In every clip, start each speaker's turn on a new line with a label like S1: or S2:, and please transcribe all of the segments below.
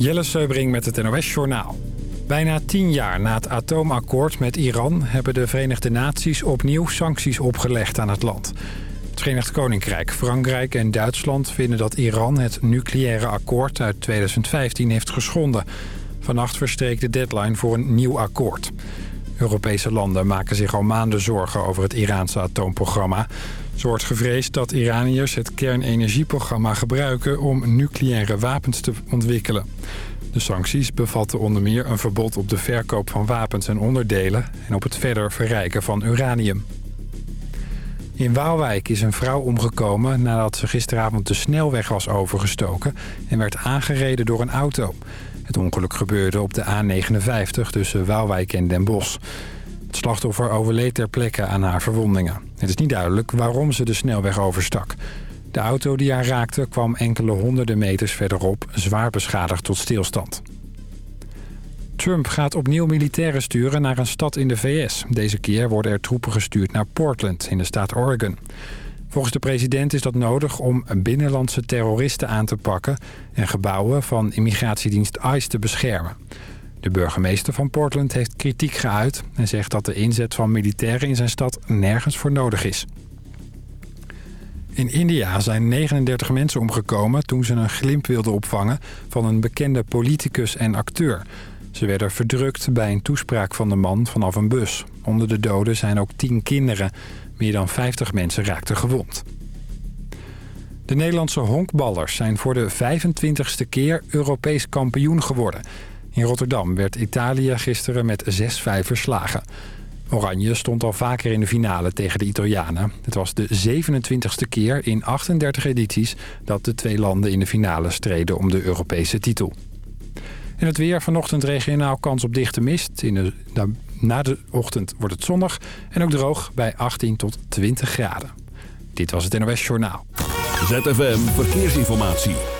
S1: Jelle Seubring met het NOS Journaal. Bijna tien jaar na het atoomakkoord met Iran... hebben de Verenigde Naties opnieuw sancties opgelegd aan het land. Het Verenigd Koninkrijk, Frankrijk en Duitsland vinden dat Iran... het nucleaire akkoord uit 2015 heeft geschonden. Vannacht verstreek de deadline voor een nieuw akkoord. Europese landen maken zich al maanden zorgen over het Iraanse atoomprogramma. Zo wordt gevreesd dat Iraniërs het kernenergieprogramma gebruiken... om nucleaire wapens te ontwikkelen. De sancties bevatten onder meer een verbod op de verkoop van wapens en onderdelen... en op het verder verrijken van uranium. In Waalwijk is een vrouw omgekomen nadat ze gisteravond de snelweg was overgestoken... en werd aangereden door een auto. Het ongeluk gebeurde op de A59 tussen Waalwijk en Den Bosch. Het slachtoffer overleed ter plekke aan haar verwondingen. Het is niet duidelijk waarom ze de snelweg overstak. De auto die haar raakte kwam enkele honderden meters verderop... zwaar beschadigd tot stilstand. Trump gaat opnieuw militairen sturen naar een stad in de VS. Deze keer worden er troepen gestuurd naar Portland in de staat Oregon. Volgens de president is dat nodig om binnenlandse terroristen aan te pakken... en gebouwen van immigratiedienst ICE te beschermen. De burgemeester van Portland heeft kritiek geuit... en zegt dat de inzet van militairen in zijn stad nergens voor nodig is. In India zijn 39 mensen omgekomen toen ze een glimp wilden opvangen... van een bekende politicus en acteur. Ze werden verdrukt bij een toespraak van de man vanaf een bus. Onder de doden zijn ook 10 kinderen. Meer dan 50 mensen raakten gewond. De Nederlandse honkballers zijn voor de 25ste keer Europees kampioen geworden. In Rotterdam werd Italië gisteren met 6-5 verslagen. Oranje stond al vaker in de finale tegen de Italianen. Het was de 27ste keer in 38 edities dat de twee landen in de finale streden om de Europese titel. En het weer vanochtend regionaal kans op dichte mist. In de, na de ochtend wordt het zonnig en ook droog bij 18 tot 20 graden. Dit was het NOS Journaal.
S2: ZFM Verkeersinformatie.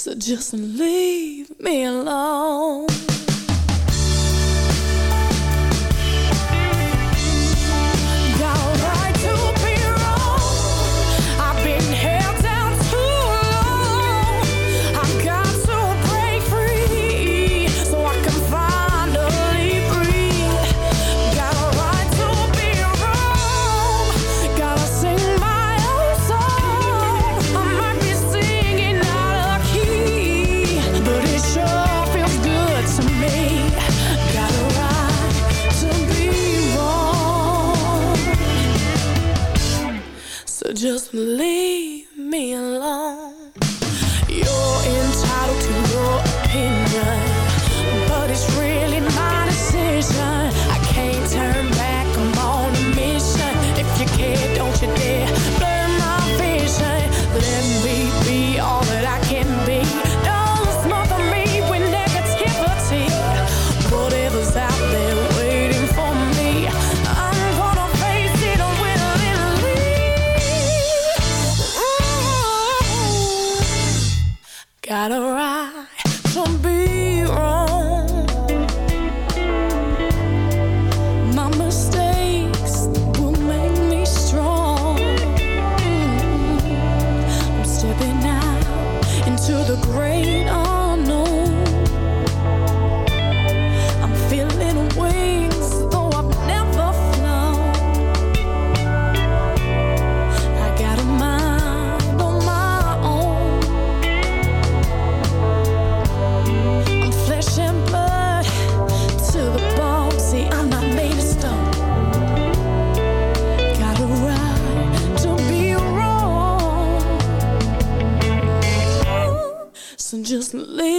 S3: So just leave me alone. Leave just.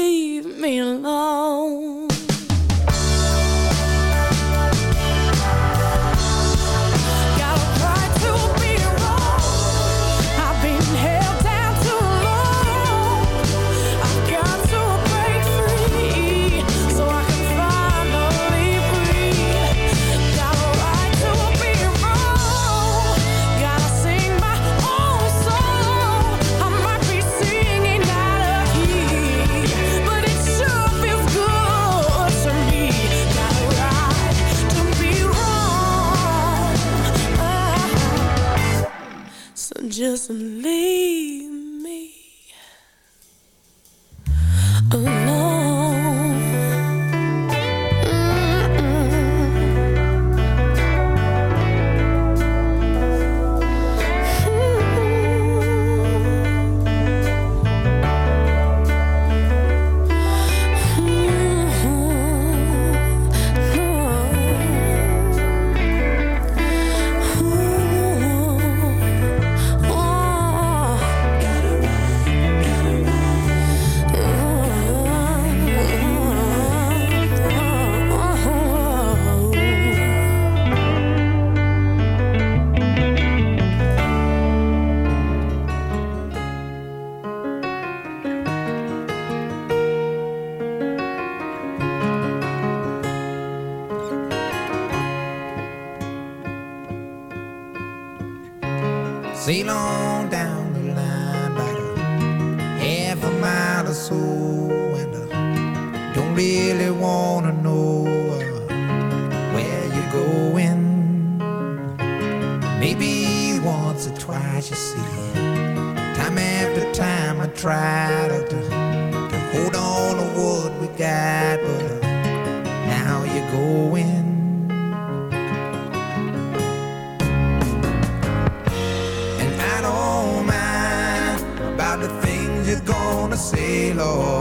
S4: really wanna know where you're going. Maybe once or twice you see. Time after time I try to, to hold on to what we got, but now you're going. And I don't mind about the things you're gonna say, Lord.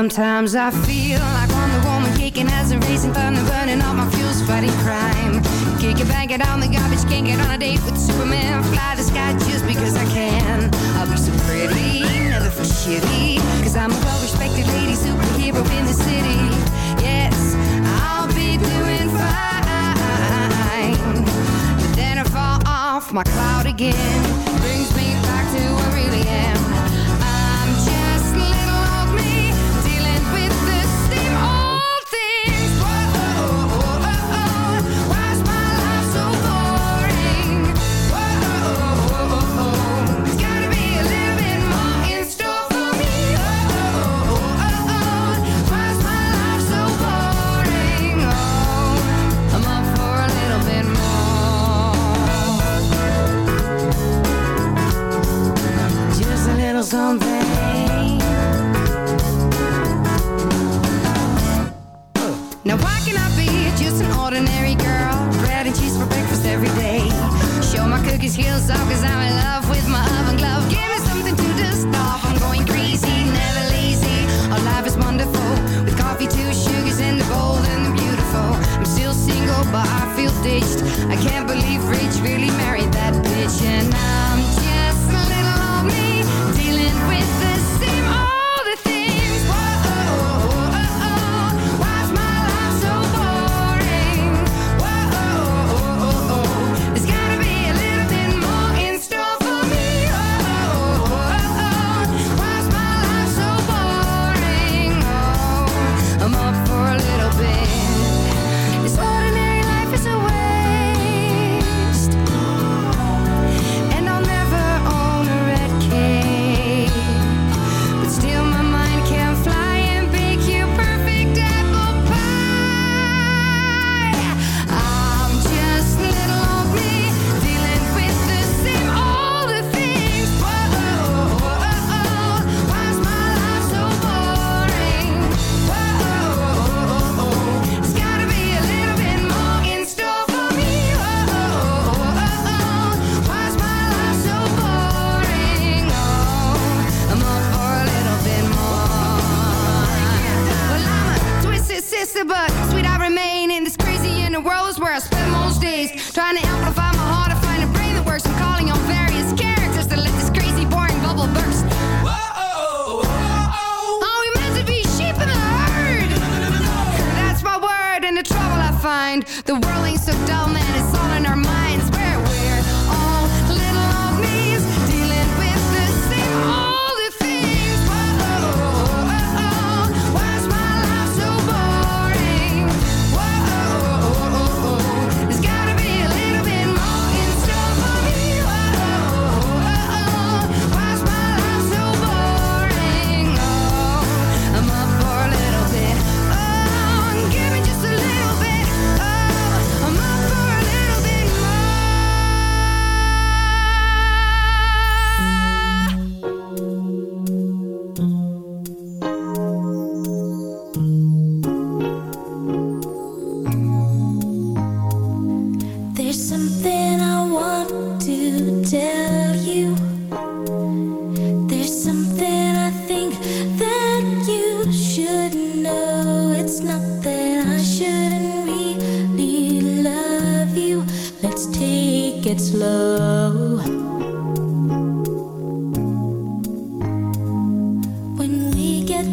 S5: Sometimes I feel like I'm the woman kicking as a racing thunder, burning all my fuels, fighting crime. Kick it, bang it on the garbage, can't get on a date with Superman, fly the sky just because I can.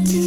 S5: to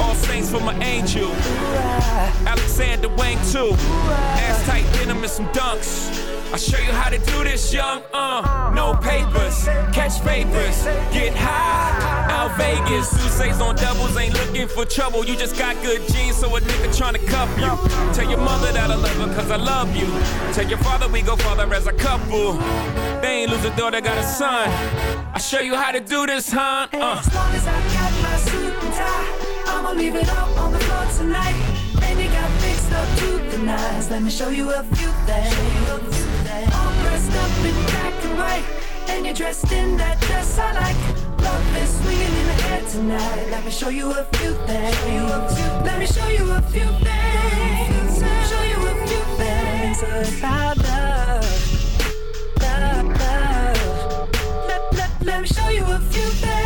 S6: All saints for my angel. Alexander Wang too. Ass tight denim and some dunks. I'll show you how to do this, young. Uh, no papers, catch papers, get high. Out Vegas, Sousa's on doubles, ain't looking for trouble. You just got good genes, so a nigga tryna cuff you. Tell your mother that I love her, cause I love you. Tell your father we go farther as a couple. They ain't lose a daughter, got a son. I'll show you how to do this, huh? Uh.
S7: I'ma leave it all on the floor tonight. You got fixed up to the nines. Let me show you a few things. All dressed up in black and white, and you're dressed in that dress I like. Love is swinging in the air tonight. Let me show you a few things. Let me show you a few things. Show you a few things about love. Love, love. Let, let, let me show you a few things.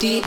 S8: The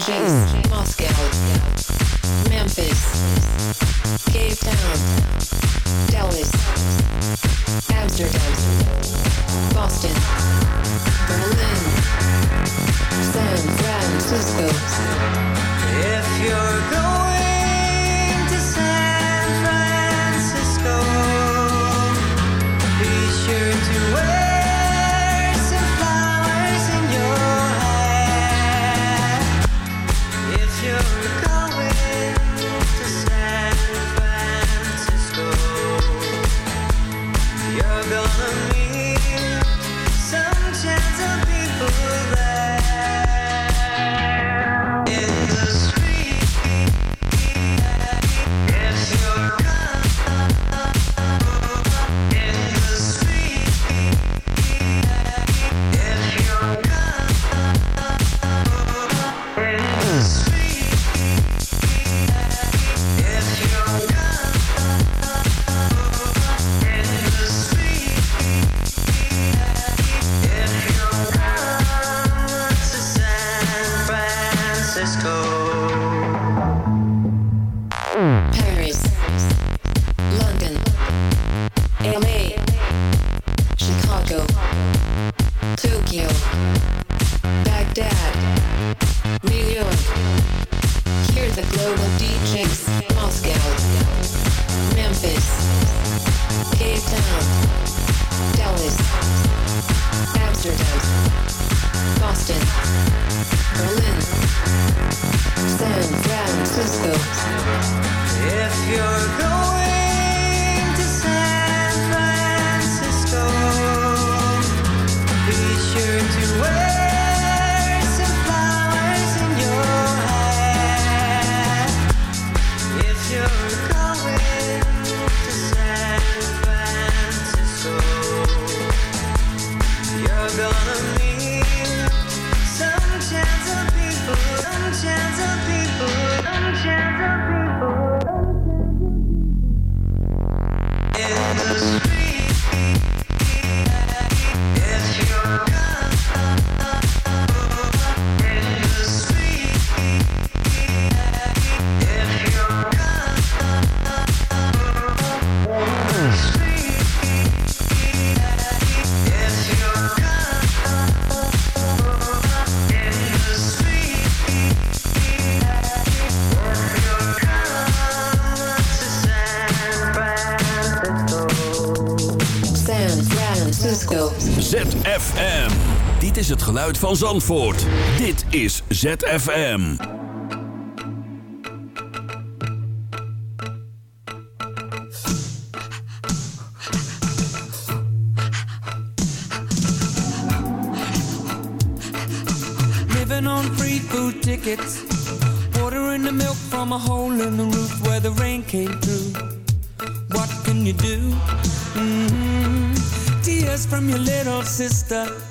S2: geluid van Zandvoort. Dit is ZFM.
S9: Living on free food tickets. Watering the milk from a hole in the roof where the rain came through. What can you do? hmm Tears from your little sister.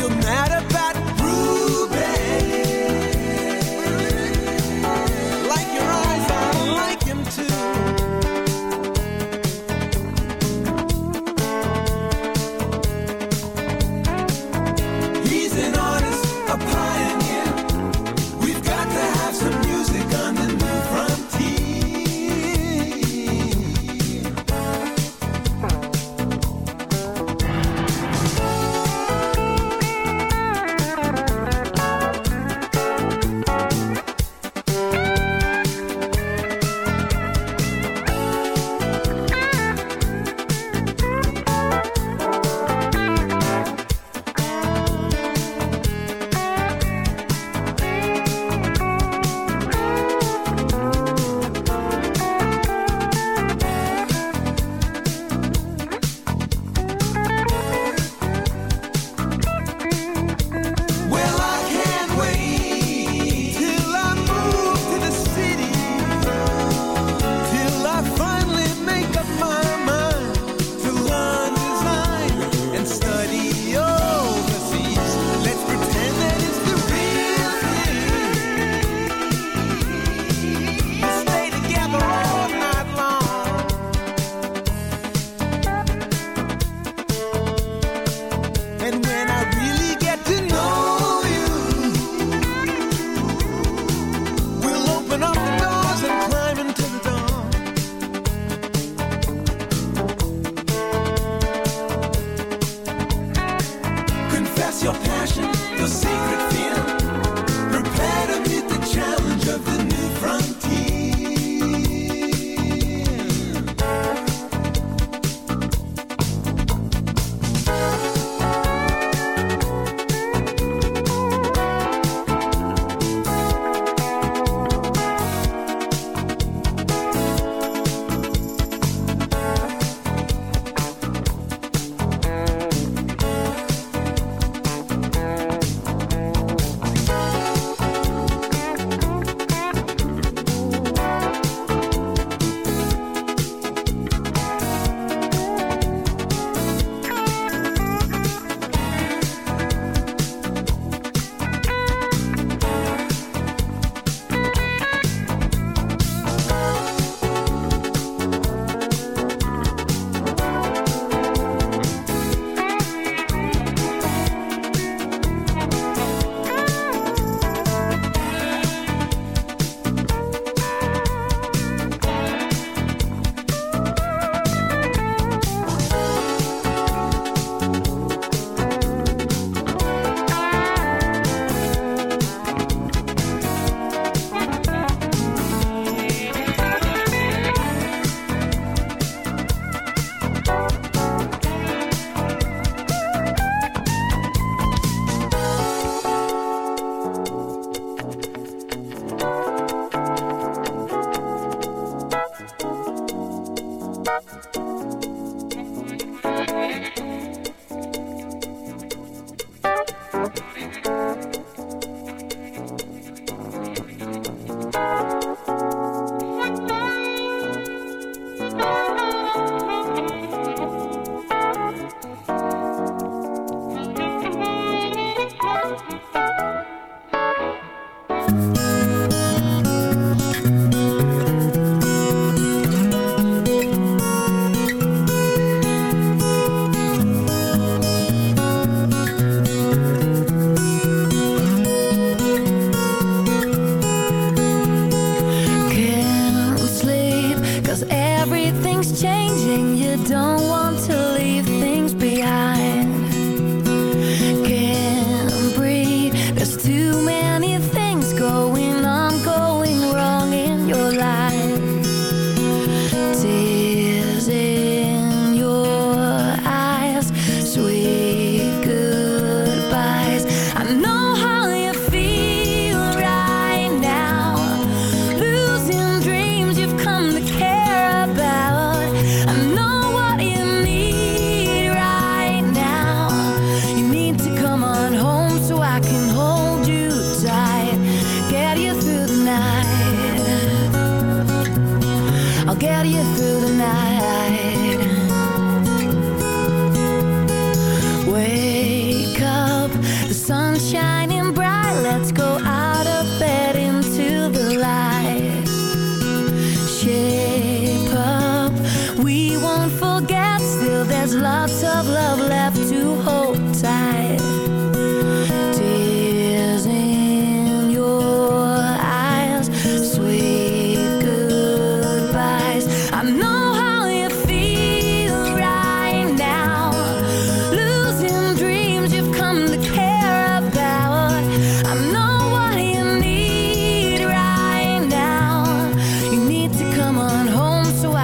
S10: You're mad about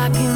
S11: I can